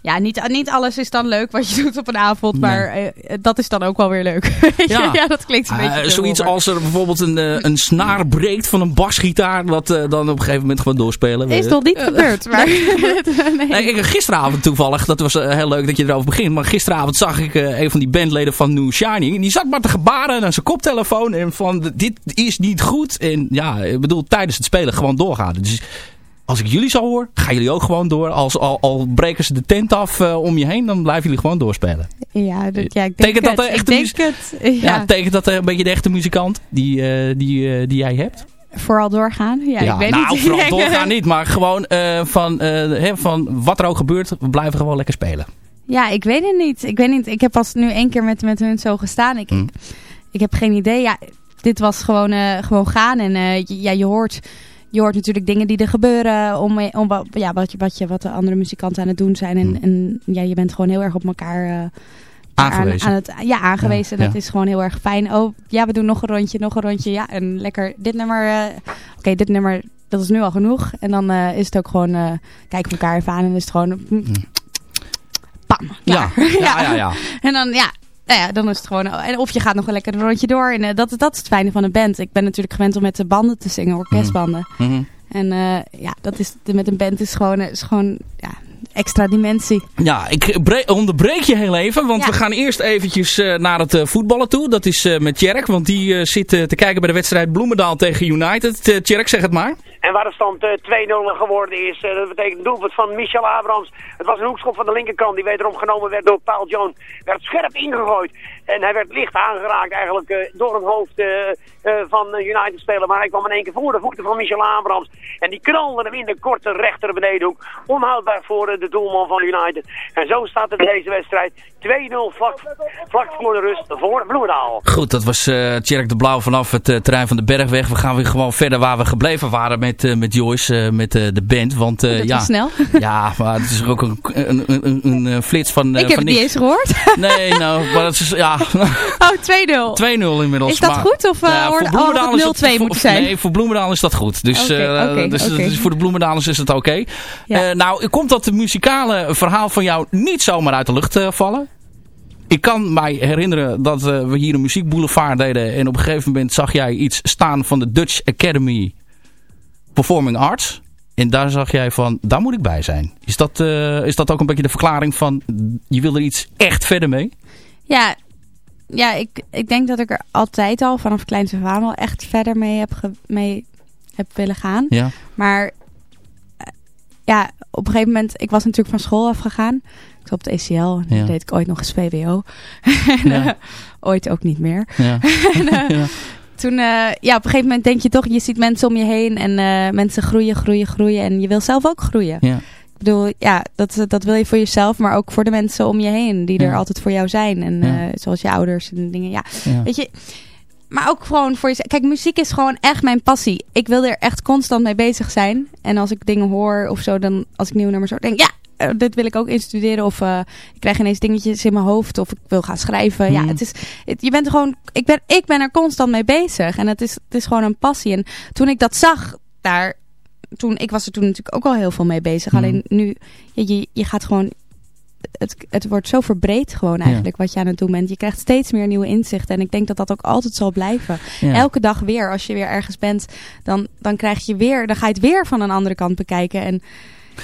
Speaker 11: ja, niet, niet alles is dan leuk wat je doet op een avond,
Speaker 4: Nee.
Speaker 11: maar uh, dat is dan ook wel weer leuk.
Speaker 4: Ja.
Speaker 11: ja, dat klinkt een
Speaker 4: Uh,
Speaker 11: beetje...
Speaker 4: zoiets als er bijvoorbeeld een, uh, een snaar breekt van een basgitaar, dat uh, dan op een gegeven moment gewoon doorspelen.
Speaker 11: Is toch niet gebeurd, maar... nee.
Speaker 4: Nee, ik, gisteravond toevallig, dat was heel leuk dat je erover begint, maar gisteravond zag ik een van die bandleden van New Shining, en die zat maar te gebaren naar zijn koptelefoon en van dit is niet goed. En ja, ik bedoel, tijdens het spelen gewoon doorgaan. Dus als ik jullie zo hoor, gaan jullie ook gewoon door. Als, al, al breken ze de tent af uh, om je heen, dan blijven jullie gewoon doorspelen.
Speaker 11: Ja, dat, ja ik denk
Speaker 4: Tekent dat
Speaker 11: het.
Speaker 4: de
Speaker 11: Ik
Speaker 4: echte
Speaker 11: denk
Speaker 4: muziek-
Speaker 11: het.
Speaker 4: Ja,
Speaker 11: Ja,
Speaker 4: tekent dat uh, een beetje de echte muzikant die, uh, die, uh, die jij hebt?
Speaker 11: vooral doorgaan. Ja, ik weet
Speaker 4: nou,
Speaker 11: niet.
Speaker 4: vooral doorgaan niet, maar gewoon van, van wat er ook gebeurt, we blijven gewoon lekker spelen.
Speaker 11: Ja, ik weet het niet. Ik weet niet. Ik heb pas nu één keer met, met hun zo gestaan. Ik,
Speaker 4: Hmm.
Speaker 11: ik heb geen idee. Ja, dit was gewoon, gewoon gaan. En ja, je hoort, je hoort natuurlijk dingen die er gebeuren. Om, om ja, wat, je, wat, je, wat de andere muzikanten aan het doen zijn. En,
Speaker 4: Hmm.
Speaker 11: en ja, je bent gewoon heel erg op elkaar uh,
Speaker 4: Aangewezen.
Speaker 11: Aan, aan het, ja, aangewezen.
Speaker 4: Ja,
Speaker 11: dat
Speaker 4: ja.
Speaker 11: is gewoon heel erg fijn. Oh, ja, we doen nog een rondje, nog een rondje. Ja, en lekker dit nummer. uh, Oké, dit nummer, dat is nu al genoeg. En dan uh, is het ook gewoon, uh, kijken elkaar even aan. En is het gewoon... mm, Bam,
Speaker 4: Ja, ja, ja. ja.
Speaker 11: En dan, ja, nou ja, dan is het gewoon... En of je gaat nog een lekker een rondje door. En uh, dat, dat is het fijne van een band. Ik ben natuurlijk gewend om met de banden te zingen, orkestbanden.
Speaker 4: Mhm.
Speaker 11: En uh, ja, dat is, met een band is gewoon, is gewoon ja, extra dimensie.
Speaker 4: Ja, ik bre- onderbreek je heel even, want
Speaker 11: Ja.
Speaker 4: we gaan eerst eventjes uh, naar het uh, voetballen toe. Dat is uh, met Tjerk, want die zit te kijken bij de wedstrijd Bloemendaal tegen United. Uh, Tjerk, zeg het maar.
Speaker 7: En waar de stand uh, 2-0 geworden is, dat betekent een doelpunt van Michel Abrams. Het was een hoekschop van de linkerkant die wederom genomen werd door Paul Jones. Werd scherp ingegooid en hij werd licht aangeraakt eigenlijk uh, door een hoofd uh, uh, van United speler. Maar hij kwam in één keer voor de voeten van Michel Abrams. En die knalde hem in de korte rechter benedenhoek. Onhoudbaar voor uh, de doelman van United. En zo staat het deze wedstrijd 2-0 vlak, vlak voor de rust voor Bloemendaal.
Speaker 4: Goed, dat was uh, Tjerk de Blauw vanaf het uh, terrein van de Bergweg. We gaan weer gewoon verder waar we gebleven waren met, uh, met Joyce, met de band. Want,
Speaker 11: dat
Speaker 4: ja,
Speaker 11: snel.
Speaker 4: ja, maar het is ook een, een, een, een, een flits van
Speaker 11: Ik heb
Speaker 4: van
Speaker 11: het niet eens gehoord.
Speaker 4: Nee, nou, maar dat is, ja...
Speaker 11: Oh,
Speaker 4: 2-0. 2-0 inmiddels.
Speaker 11: Is dat
Speaker 4: maar,
Speaker 11: goed of uh, hoort het 0-2 moeten zijn?
Speaker 4: Nee, voor Bloemendaal is dat goed. Dus,
Speaker 11: okay, okay,
Speaker 4: dus,
Speaker 11: okay.
Speaker 4: dus voor de Bloemendalers is het oké. Okay.
Speaker 11: Ja.
Speaker 4: Nou, komt dat muzikale verhaal van jou niet zomaar uit de lucht vallen? Ik kan mij herinneren dat uh, we hier een muziekboulevard deden. En op een gegeven moment zag jij iets staan van de Dutch Academy Performing Arts. En daar zag jij van, daar moet ik bij zijn. Is dat, uh, is dat ook een beetje de verklaring van, je wil er iets echt verder mee?
Speaker 11: Ja, ja ik, ik denk dat ik er altijd al vanaf kleins af aan al echt verder mee heb, ge, mee heb willen gaan.
Speaker 4: Ja.
Speaker 11: Maar uh, ja, op een gegeven moment, ik was natuurlijk van school afgegaan. Ik zat op de ECL en ja. deed ik ooit nog eens VWO. en, ja. uh, ooit ook niet meer.
Speaker 4: Ja.
Speaker 11: en, ja. Toen, uh, ja, op een gegeven moment denk je toch, je ziet mensen om je heen en mensen groeien, groeien, groeien. En je wil zelf ook groeien. Ik bedoel, ja, dat, dat wil je voor jezelf, maar ook voor de mensen om je heen. Die er altijd voor jou zijn. En uh, zoals je ouders en dingen, ja. Weet je... Maar ook gewoon voor jezelf. Kijk, muziek is gewoon echt mijn passie. Ik wil er echt constant mee bezig zijn. En als ik dingen hoor of zo, dan als ik nieuwe nummers hoor, denk ik, ja, uh, dit wil ik ook instuderen. Of uh, ik krijg ineens dingetjes in mijn hoofd. Of ik wil gaan schrijven. Mm. Ja, het is, het, je bent er gewoon, ik ben, ik ben er constant mee bezig. En het is, het is gewoon een passie. En toen ik dat zag, daar, toen, ik was er toen natuurlijk ook al heel veel mee bezig. Mm. Alleen nu, je, je, je gaat gewoon het, het wordt zo verbreed gewoon eigenlijk ja. wat je aan het doen bent. Je krijgt steeds meer nieuwe inzichten. En ik denk dat dat ook altijd zal blijven. Ja. Elke dag weer, als je weer ergens bent, dan, dan krijg je weer, dan ga je het weer van een andere kant bekijken. En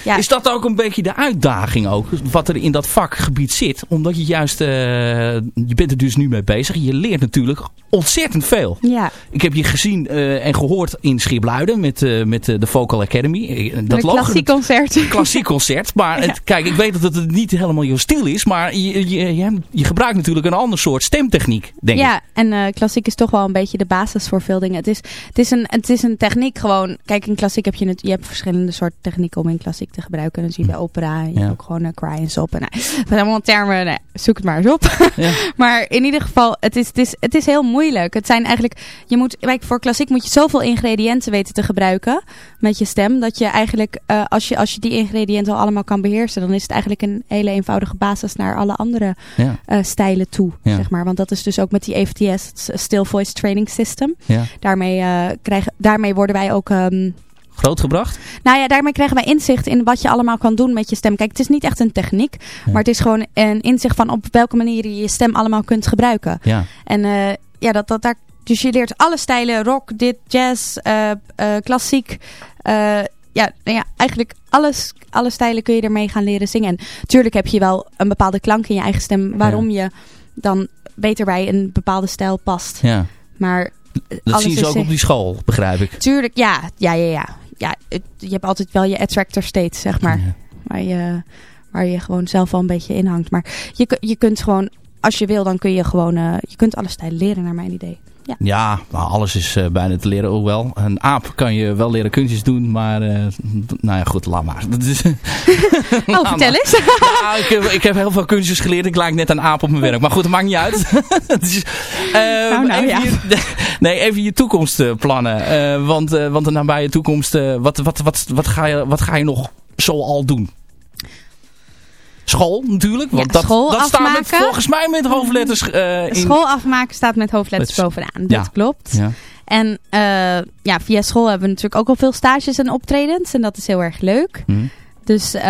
Speaker 11: ja.
Speaker 4: Is dat ook een beetje de uitdaging ook, wat er in dat vakgebied zit? Omdat je juist, uh, je bent er dus nu mee bezig. Je leert natuurlijk ontzettend veel.
Speaker 11: Ja.
Speaker 4: Ik heb je gezien uh, en gehoord in Schipluiden met, uh, met de Vocal Academy.
Speaker 11: Dat een klassiek concert.
Speaker 4: Klassiek concert. Maar ja. het, kijk, ik weet dat het niet helemaal jouw stil is. Maar je, je, je, je, gebruikt natuurlijk een ander soort stemtechniek, denk
Speaker 11: ja,
Speaker 4: ik.
Speaker 11: Ja, en klassiek is toch wel een beetje de basis voor veel dingen. Het is, het is, een, het is een techniek gewoon. Kijk, in klassiek heb je, het, je hebt verschillende soorten technieken om in klassiek te gebruiken. Dan zie je bij opera. Je hebt ook gewoon uh, cry en sop. En, nou, dat zijn allemaal termen. Nou, zoek het maar eens op.
Speaker 4: Ja.
Speaker 11: maar in ieder geval, het is, het, is, het is heel moeilijk. Het zijn eigenlijk, je moet, kijk, voor klassiek moet je zoveel ingrediënten weten te gebruiken met je stem. Dat je eigenlijk, uh, als, je, als je die ingrediënten al allemaal kan beheersen, dan is het eigenlijk een hele eenvoudige basis naar alle andere uh, stijlen toe. Zeg maar. Want dat is dus ook met die EVTS, Still Voice Training System.
Speaker 4: Ja.
Speaker 11: Daarmee, uh, krijgen, daarmee worden wij ook... Um,
Speaker 4: grootgebracht?
Speaker 11: Nou ja, daarmee krijgen wij inzicht in wat je allemaal kan doen met je stem. Kijk, het is niet echt een techniek, maar het is gewoon een inzicht van op welke manier je je stem allemaal kunt gebruiken.
Speaker 4: Ja.
Speaker 11: En uh, ja, dat, dat, daar, dus je leert alle stijlen, rock, dit, jazz, uh, uh, klassiek. ja, nou ja, eigenlijk alles, alle stijlen kun je ermee gaan leren zingen. En tuurlijk heb je wel een bepaalde klank in je eigen stem, waarom ja. je dan beter bij een bepaalde stijl past.
Speaker 4: Ja.
Speaker 11: Maar
Speaker 4: dat zien ze ook op die school, begrijp ik.
Speaker 11: Tuurlijk, ja. Ja, ja, ja. Ja het, je hebt altijd wel je attractor state, zeg maar. Ja. Waar, je, waar je gewoon zelf wel een beetje in hangt. Maar je, je kunt gewoon, als je wil, dan kun je gewoon... Uh, je kunt alle stijlen leren, naar mijn idee. Ja,
Speaker 4: ja nou, alles is uh, bijna te leren. Hoewel, een aap kan je wel leren kunstjes doen. Maar, uh, nou ja, goed, laat maar. Dat is,
Speaker 11: oh, vertel eens.
Speaker 4: ja, ik, heb, ik heb heel veel kunstjes geleerd. Ik lijk net een aap op mijn werk. Maar goed, dat maakt niet uit. dus,
Speaker 11: nou, nou,
Speaker 4: even,
Speaker 11: ja.
Speaker 4: je, nee, even je toekomstplannen. Want, want de nabije toekomst, wat, wat, wat, wat, ga je, wat ga je nog zo al doen? School natuurlijk, want
Speaker 11: ja,
Speaker 4: dat,
Speaker 11: school
Speaker 4: dat staat met, volgens mij met hoofdletters in...
Speaker 11: School afmaken staat met hoofdletters bovenaan,
Speaker 4: Ja.
Speaker 11: dat klopt.
Speaker 4: Ja.
Speaker 11: En eh, ja, via school hebben we natuurlijk ook al veel stages en optredens. En dat is heel erg leuk.
Speaker 4: Hm.
Speaker 11: Dus eh,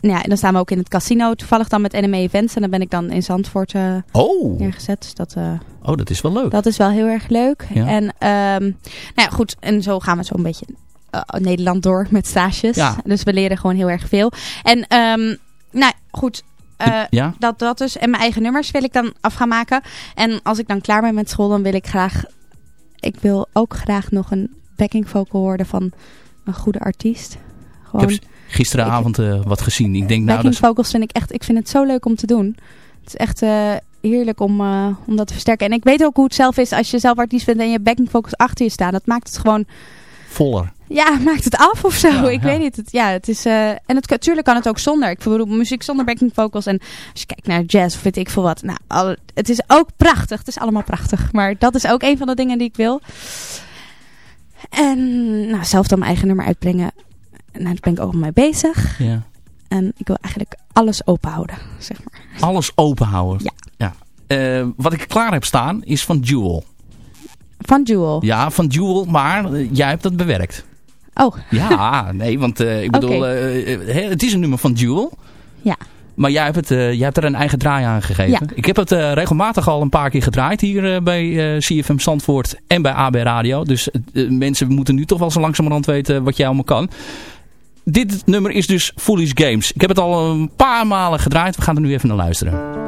Speaker 11: nou ja, en dan staan we ook in het casino. Toevallig dan met NME Events. En dan ben ik dan in Zandvoort eh,
Speaker 4: Oh.
Speaker 11: neergezet. Dus dat, eh,
Speaker 4: oh, dat is wel leuk.
Speaker 11: dat is wel heel erg leuk. En um, nou ja, goed. En zo gaan we zo'n beetje eh, Nederland door met stages.
Speaker 4: Ja.
Speaker 11: Dus we leren gewoon heel erg veel. En um, nou goed. eh,
Speaker 4: ja?
Speaker 11: dat, dat dus. En mijn eigen nummers wil ik dan af gaan maken. En als ik dan klaar ben met school, dan wil ik graag... Ik wil ook graag nog een backing vocal worden van een goede artiest.
Speaker 4: Ik
Speaker 11: Gewoon
Speaker 4: heb gisteravond uh, wat gezien. Ik denk nou,
Speaker 11: backing vocals vind ik echt... Ik vind het zo leuk om te doen. Het is echt eh, heerlijk om, om dat te versterken. En ik weet ook hoe het zelf is als je zelf artiest bent en je backing vocals achter je staan. Dat maakt het gewoon
Speaker 4: voller.
Speaker 11: Ja, maakt het af of zo.
Speaker 4: Ja,
Speaker 11: ik
Speaker 4: ja.
Speaker 11: weet niet. Het, ja, het is, eh, en het, natuurlijk kan het ook zonder. Ik bedoel, muziek zonder backing vocals. En als je kijkt naar jazz of weet ik veel wat. Nou, alle- het is ook prachtig. Het is allemaal prachtig. Maar dat is ook een van de dingen die ik wil. En nou, zelf dan mijn eigen nummer uitbrengen. Nou, daar ben ik ook al mee bezig.
Speaker 4: Ja.
Speaker 11: En ik wil eigenlijk alles open houden, zeg maar.
Speaker 4: Alles open houden.
Speaker 11: Ja.
Speaker 4: ja. Eh, wat ik klaar heb staan is van Jewel.
Speaker 11: Van Jewel.
Speaker 4: Ja, van Jewel, maar eh, jij hebt dat bewerkt.
Speaker 11: Oh.
Speaker 4: Ja, nee, want eh, ik bedoel, eh, het is een nummer van Jewel.
Speaker 11: Ja.
Speaker 4: Maar jij hebt, het, jij hebt er een eigen draai aan gegeven.
Speaker 11: Ja.
Speaker 4: Ik heb het regelmatig al een paar keer gedraaid hier bij CFM Zandvoort en bij AB Radio. Dus mensen moeten nu toch wel zo langzamerhand weten wat jij allemaal kan. Dit nummer is dus Foolish Games. Ik heb het al een paar malen gedraaid. We gaan er nu even naar luisteren.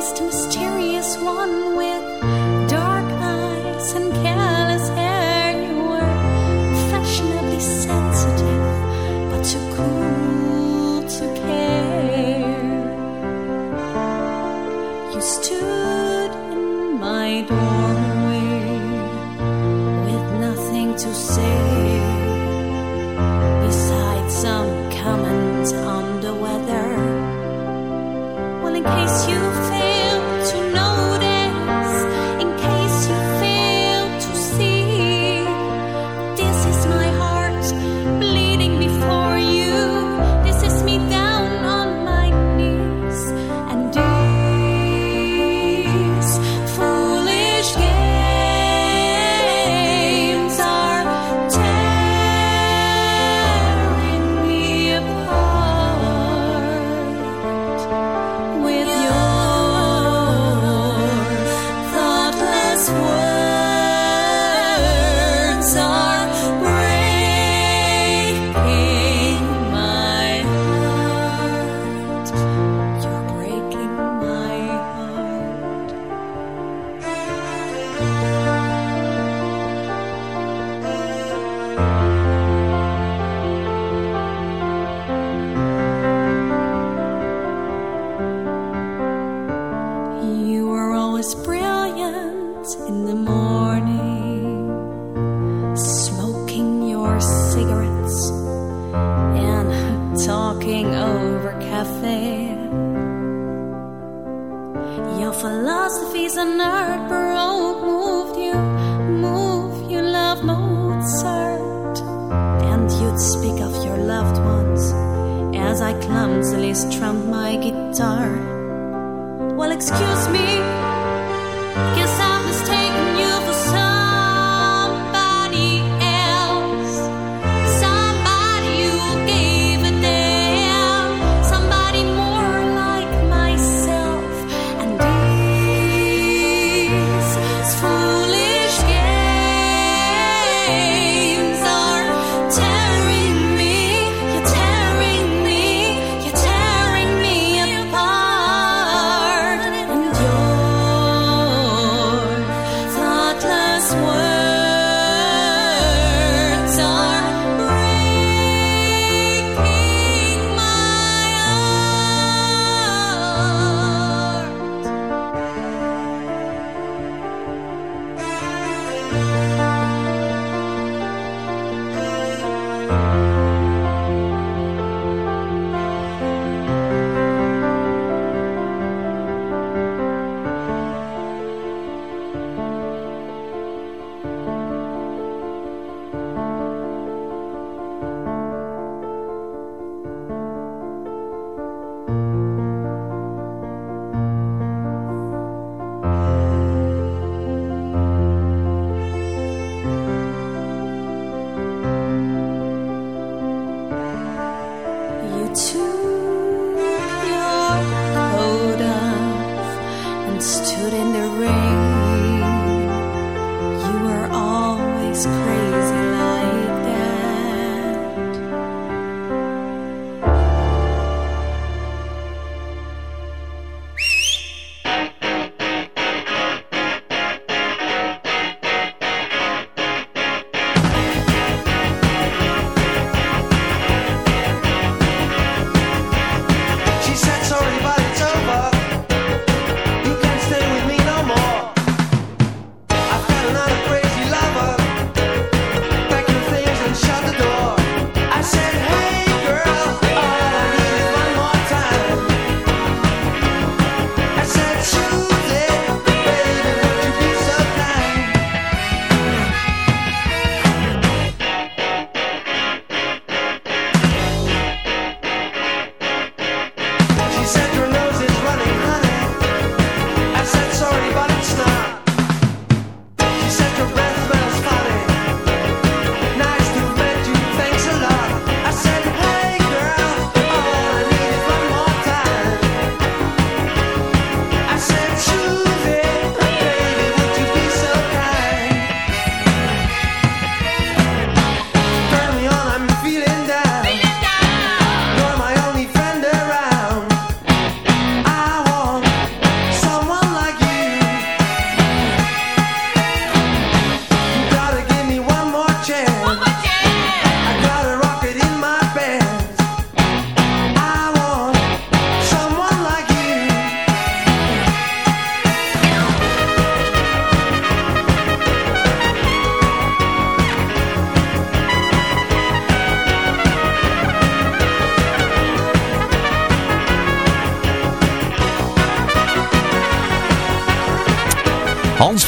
Speaker 12: mysterious one as I clumsily strummed my guitar. Well, excuse me,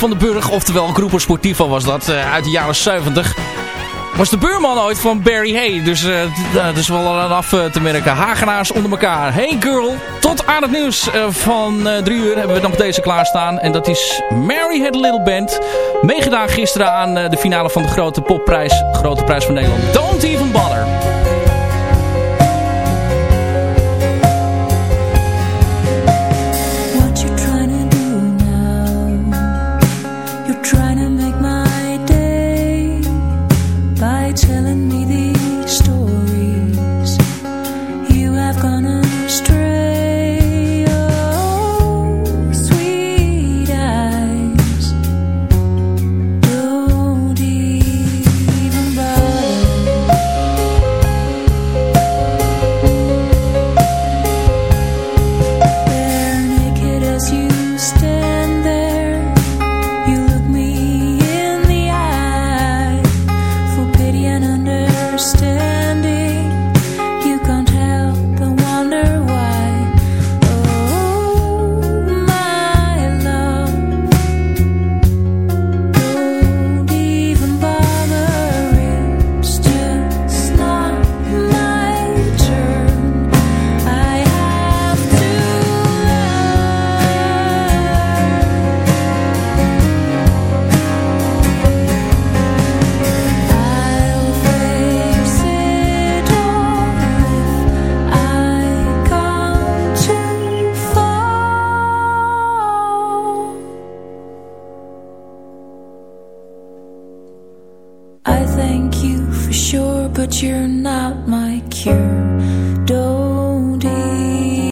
Speaker 12: van den Burg, oftewel Groeper Sportivo was dat, uh, uit de jaren 70. Was de buurman ooit van Barry Hay, dus uh, dat is wel aan af te merken. Hagenaars onder elkaar. Hey girl, tot aan het nieuws van drie uur hebben we nog deze klaarstaan. En dat is Mary Had Little Band. Meegedaan gisteren aan de finale van de grote popprijs, grote prijs van Nederland. Don't even bother.